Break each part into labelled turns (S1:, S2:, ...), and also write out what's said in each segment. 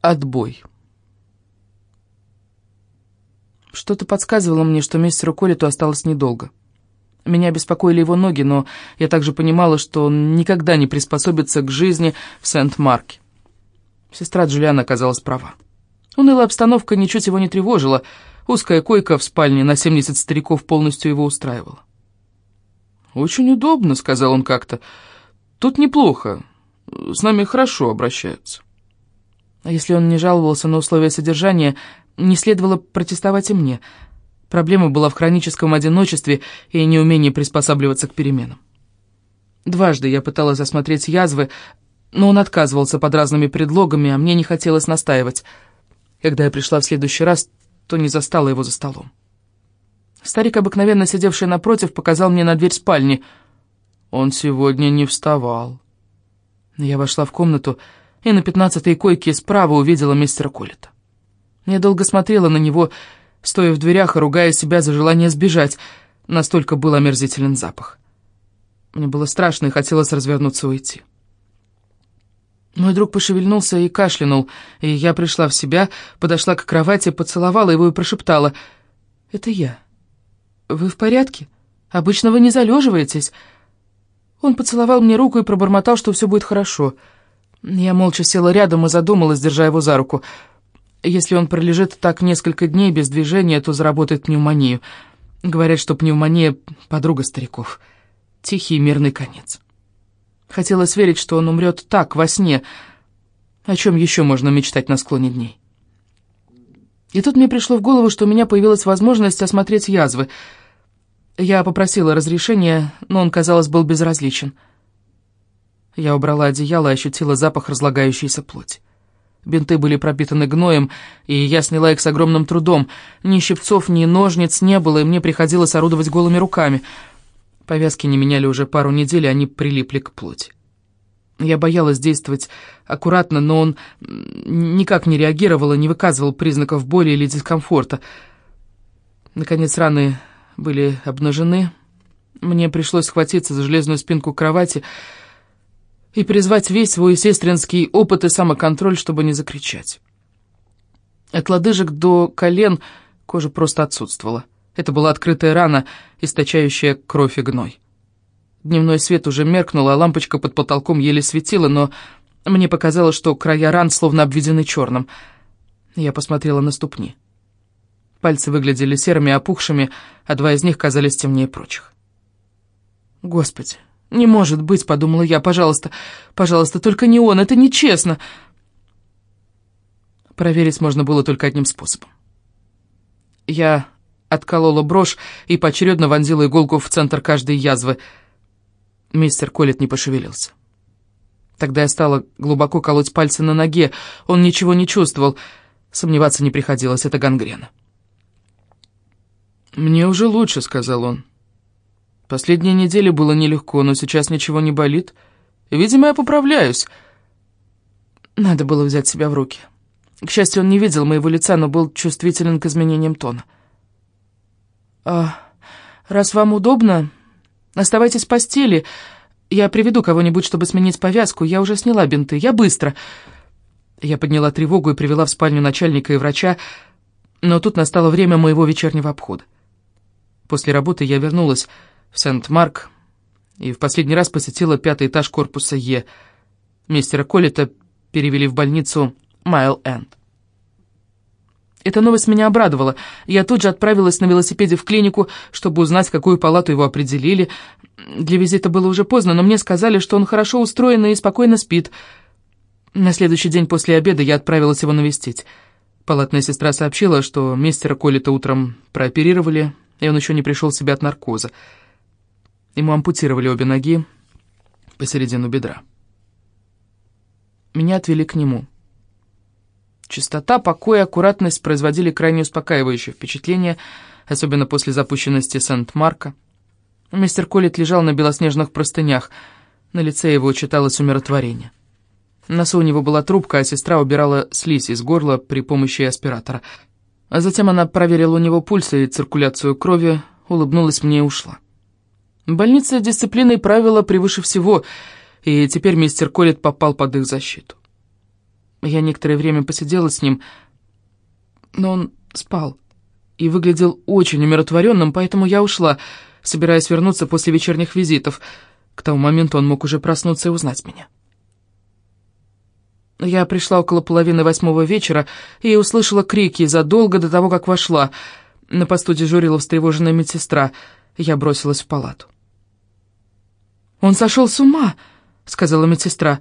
S1: Отбой. Что-то подсказывало мне, что мистеру Коллету осталось недолго. Меня беспокоили его ноги, но я также понимала, что он никогда не приспособится к жизни в Сент-Марке. Сестра Джулиана оказалась права. Унылая обстановка ничуть его не тревожила, узкая койка в спальне на 70 стариков полностью его устраивала. «Очень удобно», — сказал он как-то. «Тут неплохо. С нами хорошо обращаются». А если он не жаловался на условия содержания, не следовало протестовать и мне. Проблема была в хроническом одиночестве и неумении приспосабливаться к переменам. Дважды я пыталась осмотреть язвы, но он отказывался под разными предлогами, а мне не хотелось настаивать. Когда я пришла в следующий раз, то не застала его за столом. Старик, обыкновенно сидевший напротив, показал мне на дверь спальни. Он сегодня не вставал. Я вошла в комнату и на пятнадцатой койке справа увидела мистера Коллета. Я долго смотрела на него, стоя в дверях и ругая себя за желание сбежать. Настолько был омерзителен запах. Мне было страшно и хотелось развернуться и уйти. Мой друг пошевельнулся и кашлянул, и я пришла в себя, подошла к кровати, поцеловала его и прошептала. «Это я. Вы в порядке? Обычно вы не залеживаетесь». Он поцеловал мне руку и пробормотал, что все будет хорошо. Я молча села рядом и задумалась, держа его за руку. Если он пролежит так несколько дней без движения, то заработает пневмонию. Говорят, что пневмония — подруга стариков. Тихий мирный конец. Хотелось верить, что он умрет так, во сне. О чем еще можно мечтать на склоне дней? И тут мне пришло в голову, что у меня появилась возможность осмотреть язвы. Я попросила разрешения, но он, казалось, был безразличен. Я убрала одеяло и ощутила запах разлагающейся плоти. Бинты были пропитаны гноем, и я сняла их с огромным трудом. Ни щипцов, ни ножниц не было, и мне приходилось орудовать голыми руками — Повязки не меняли уже пару недель, и они прилипли к плоти. Я боялась действовать аккуратно, но он никак не реагировал и не выказывал признаков боли или дискомфорта. Наконец раны были обнажены. Мне пришлось схватиться за железную спинку кровати и призвать весь свой сестринский опыт и самоконтроль, чтобы не закричать. От лодыжек до колен кожа просто отсутствовала. Это была открытая рана, источающая кровь и гной. Дневной свет уже меркнул, а лампочка под потолком еле светила, но мне показалось, что края ран словно обведены черным. Я посмотрела на ступни. Пальцы выглядели серыми, опухшими, а два из них казались темнее прочих. «Господи, не может быть!» — подумала я. «Пожалуйста, пожалуйста, только не он, это нечестно!» Проверить можно было только одним способом. Я отколола брошь и поочередно вонзила иголку в центр каждой язвы. Мистер Коллет не пошевелился. Тогда я стала глубоко колоть пальцы на ноге. Он ничего не чувствовал. Сомневаться не приходилось, это гангрена. «Мне уже лучше», — сказал он. «Последние недели было нелегко, но сейчас ничего не болит. Видимо, я поправляюсь». Надо было взять себя в руки. К счастью, он не видел моего лица, но был чувствителен к изменениям тона. А, «Раз вам удобно, оставайтесь в постели. Я приведу кого-нибудь, чтобы сменить повязку. Я уже сняла бинты. Я быстро». Я подняла тревогу и привела в спальню начальника и врача, но тут настало время моего вечернего обхода. После работы я вернулась в Сент-Марк и в последний раз посетила пятый этаж корпуса Е. Мистера Коллета перевели в больницу Майл-Энд. Эта новость меня обрадовала. Я тут же отправилась на велосипеде в клинику, чтобы узнать, в какую палату его определили. Для визита было уже поздно, но мне сказали, что он хорошо устроен и спокойно спит. На следующий день после обеда я отправилась его навестить. Палатная сестра сообщила, что мистера Коллета утром прооперировали, и он еще не пришел в себя от наркоза. Ему ампутировали обе ноги посередину бедра. Меня отвели к нему. Чистота, покой и аккуратность производили крайне успокаивающее впечатление, особенно после запущенности Сент-Марка. Мистер Коллет лежал на белоснежных простынях. На лице его читалось умиротворение. На носу у него была трубка, а сестра убирала слизь из горла при помощи аспиратора. А затем она проверила у него пульс и циркуляцию крови, улыбнулась мне и ушла. Больница дисциплины и правила превыше всего, и теперь мистер Коллет попал под их защиту. Я некоторое время посидела с ним, но он спал и выглядел очень умиротворенным, поэтому я ушла, собираясь вернуться после вечерних визитов. К тому моменту он мог уже проснуться и узнать меня. Я пришла около половины восьмого вечера и услышала крики задолго до того, как вошла. На посту дежурила встревоженная медсестра. Я бросилась в палату. «Он сошел с ума!» — сказала медсестра.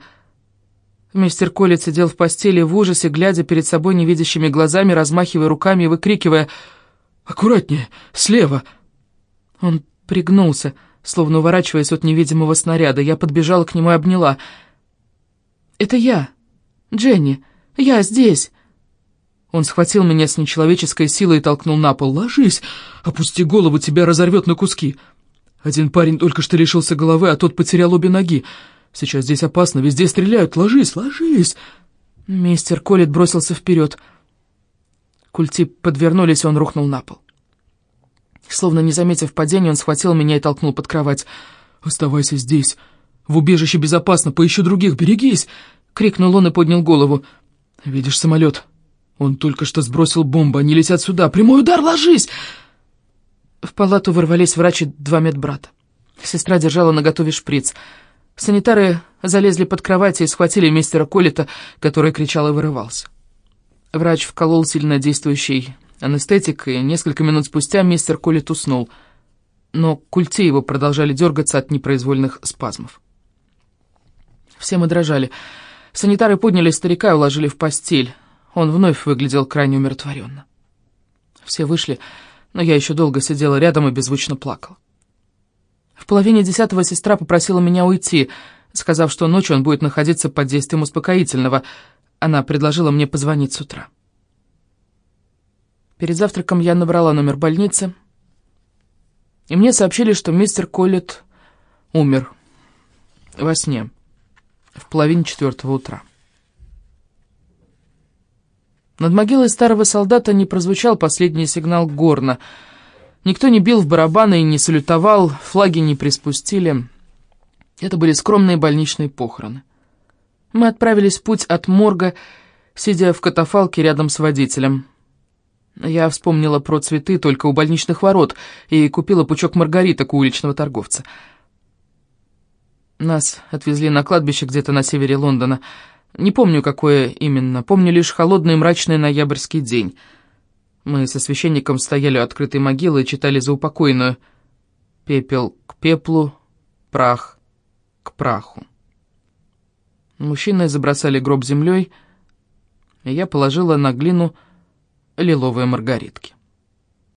S1: Мистер Коллет сидел в постели в ужасе, глядя перед собой невидящими глазами, размахивая руками и выкрикивая «Аккуратнее! Слева!» Он пригнулся, словно уворачиваясь от невидимого снаряда. Я подбежала к нему и обняла. «Это я!» «Дженни, я здесь!» Он схватил меня с нечеловеческой силой и толкнул на пол. «Ложись! Опусти голову, тебя разорвет на куски!» Один парень только что лишился головы, а тот потерял обе ноги. Сейчас здесь опасно, везде стреляют. Ложись, ложись!» Мистер Коллет бросился вперед. Культи подвернулись, и он рухнул на пол. Словно не заметив падения, он схватил меня и толкнул под кровать. «Оставайся здесь. В убежище безопасно, поищу других, берегись!» Крикнул он и поднял голову. «Видишь самолет? Он только что сбросил бомбу, они летят сюда. Прямой удар, ложись!» В палату ворвались врач и два медбрата. Сестра держала наготове шприц. Санитары залезли под кровать и схватили мистера Коллета, который кричал и вырывался. Врач вколол сильно действующий анестетик, и несколько минут спустя мистер Коллет уснул. Но культи его продолжали дергаться от непроизвольных спазмов. Все мы дрожали. Санитары подняли старика и уложили в постель. Он вновь выглядел крайне умиротворенно. Все вышли, но я еще долго сидела рядом и беззвучно плакала. В половине десятого сестра попросила меня уйти, сказав, что ночью он будет находиться под действием успокоительного. Она предложила мне позвонить с утра. Перед завтраком я набрала номер больницы, и мне сообщили, что мистер Коллет умер во сне в половине четвертого утра. Над могилой старого солдата не прозвучал последний сигнал горна. Никто не бил в барабаны и не салютовал, флаги не приспустили. Это были скромные больничные похороны. Мы отправились в путь от морга, сидя в катафалке рядом с водителем. Я вспомнила про цветы только у больничных ворот и купила пучок маргариток у уличного торговца — нас отвезли на кладбище где-то на севере Лондона. Не помню, какое именно. Помню лишь холодный мрачный ноябрьский день. Мы со священником стояли у открытой могилы и читали заупокойную. «Пепел к пеплу, прах к праху». Мужчины забросали гроб землей, и я положила на глину лиловые маргаритки.